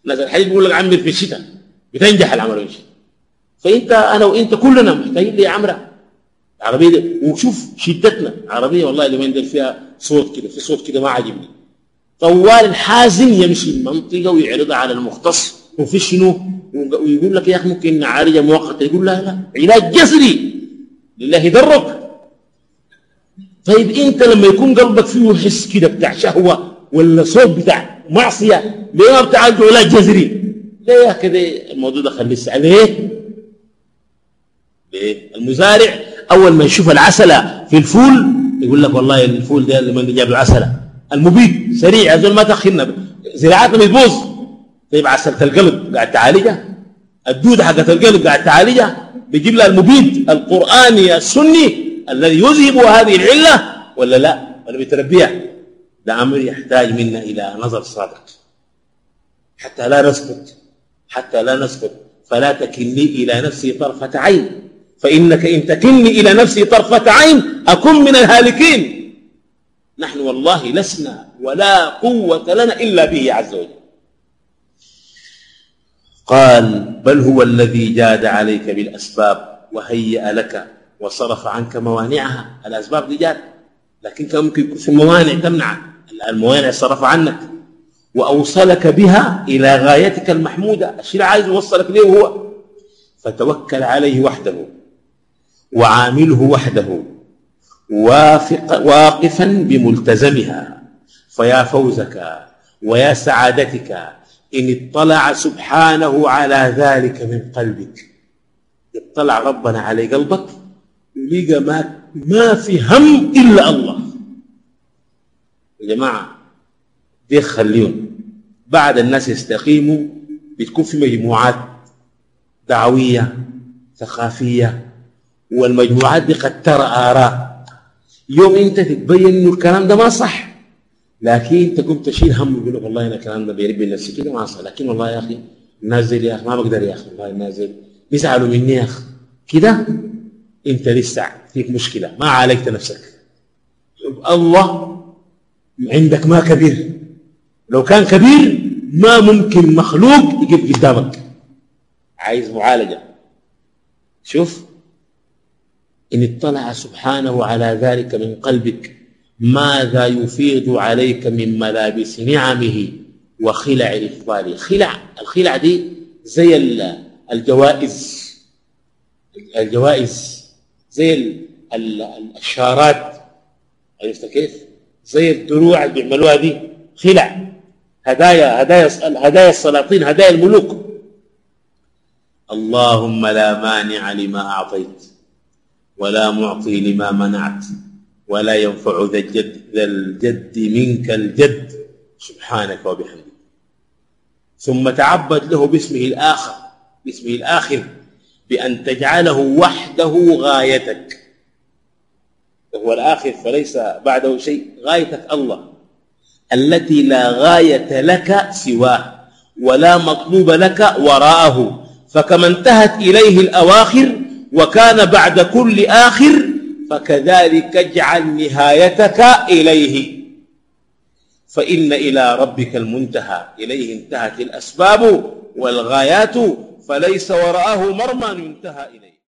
ناس الحديث بيقول لك عمر في الشتاء بتنجح العمر في الشتاء فأنت أنا وأنت كلنا محتاجين لعمرة. عربية دي وشوف شدتنا. عربية والله اليومين دول فيها صوت كده في صوت كده ما عاجبني. طوال الحازم يمشي المنطقة ويعرضها على المختص. وفي شنو؟ ويقول لك يا أخي ممكن نعالجها مؤقتا. يقول لا لا. علاج جذري لله درك طيب انت لما يكون قلبك فيه حس كده بتاع شهوة ولا صوت بتاع معصية ليه ما بتعالجه علاج جذري؟ ليه كده الموضوع ده خليه عليه ليه؟ المزارع أول ما يشوف العسلة في الفول يقول لك والله الفول ده اللي من جاب له عسلة. المبيد سريع هذول ما تاخرنا زراعتنا بتبوظ. طيب عسلة القلب قاعد تعالجها؟ الدودة حقت القلب قاعد تعالجها؟ بيجيب لها المبيد القرآني السني الذي يذهب هذه العلة ولا لا؟ ولا بيتربيها ده أمر يحتاج منا إلى نظر صادق حتى لا نسكت. حتى لا نسكت. فلا تكلني إلى نفسي طرفة عين. فإنك إن تكلني إلى نفسي طرفة عين أكن من الهالكين. نحن والله لسنا ولا قوة لنا إلا به عز وجل. قال بل هو الذي جاد عليك بالأسباب وهيأ لك. وصرف عنك موانعها. الأسباب دي جاد لكن كان ممكن يكون في موانع تمنع. الموانع صرف عنك. وأوصلك بها إلى غايتك المحمودة. الشيء اللي عايز يوصلك ليه هو. فتوكل عليه وحده. وعامله وحده. وافق واقفا بملتزمها. فيا فوزك ويا سعادتك. إن اطلع سبحانه على ذلك من قلبك. اطلع ربنا على قلبك. ولقى ما, ما في هم إلا الله. يا جماعة دي خليهم. بعد الناس يستقيموا بتكون في مجموعات دعوية ثقافية والمجموعات دي قد ترى آراء. يوم انت تتبين إنه الكلام ده ما صح لكن تقوم تشيل هم يقول لك والله أنا الكلام ده بيربي نفسي كده ما صح. لكن والله يا أخي نازل يا أخي ما بقدر يا أخي والله نازل. بيزعلوا مني يا أخي. كده؟ انت لسه فيك مشكلة ما عالجت نفسك. الله عندك ما كبير. لو كان كبير ما ممكن مخلوق يقف قدامك. عايز معالجة. شوف إن اطلع سبحانه على ذلك من قلبك ماذا يفيض عليك من ملابس نعمه وخلع الإفضال خلع الخلع دي زي الجوائز. الجوائز. زي الشارات عرفت كيف؟ زي الدروع اللي بيعملوها دي. خلع. هدايا هدايا هدايا السلاطين هدايا الملوك. اللهم لا مانع لما أعطيت ولا معطي لما منعت ولا ينفع ذا الجد, ذا الجد منك الجد. سبحانك وبحمدك. ثم تعبد له باسمه الآخر باسمه الآخر. بأن تجعله وحده غايتك. هو الآخر فليس بعده شيء غايتك الله التي لا غاية لك سواه ولا مطلوب لك وراءه. فكما انتهت إليه الأواخر وكان بعد كل آخر فكذلك اجعل نهايتك إليه. فإن إلى ربك المنتهى إليه انتهت الأسباب والغايات فليس وراءه مرمى ينتهى إليه.